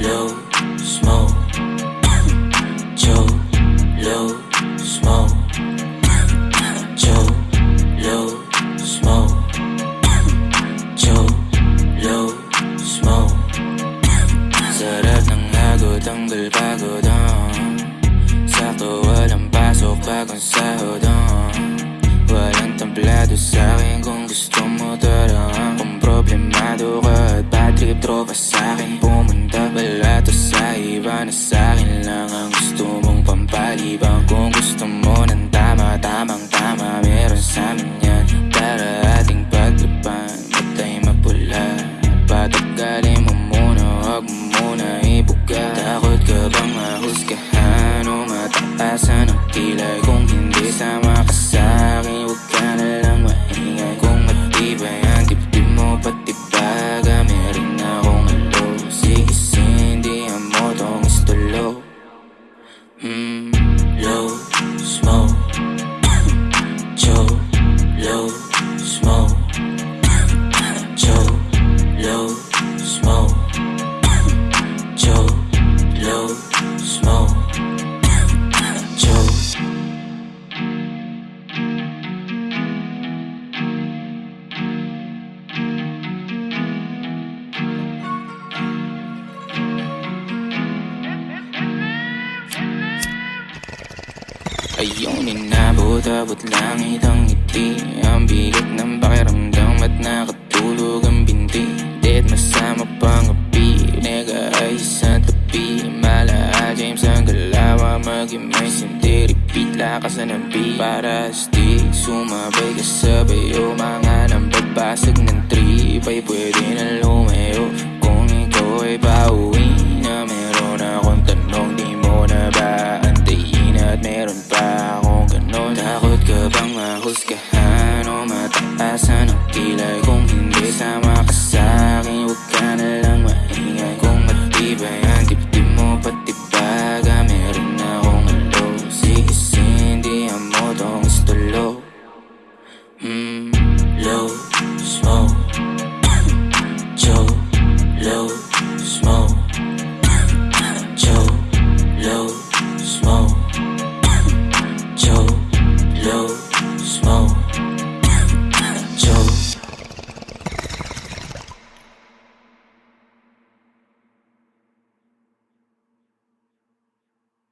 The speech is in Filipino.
low, smoke. Joe, low, smoke. Joe, low, smoke. Joe, low, smoke. Sarap ng hagod, tanggal pagod uh. Sakto walang pasok, bagong sahod uh. Walang templado sa'kin kung gusto mo tara Kung problemado ka at bad trip tropa sa'kin pumunta smoke. Joe. Ayun, inabot-abot langit ang ngiti Ang bigat ng pakiramdam at nakatulog ang binti Dead masama pang api Nega ay sa mag-imagine Di repeat lakasan ng beat Para di sumabay kasabay O mga nang babasag ng trip. Ay pwede na lumayo. Kung ikaw ay pauwi na Meron akong tanong di mo na ba Antayin at meron pa akong ganon? Takot ka bang mahusgahan O mataasan ang kilay kung smoke, Joe, low, smoke, Joe, low, smoke, Joe, low.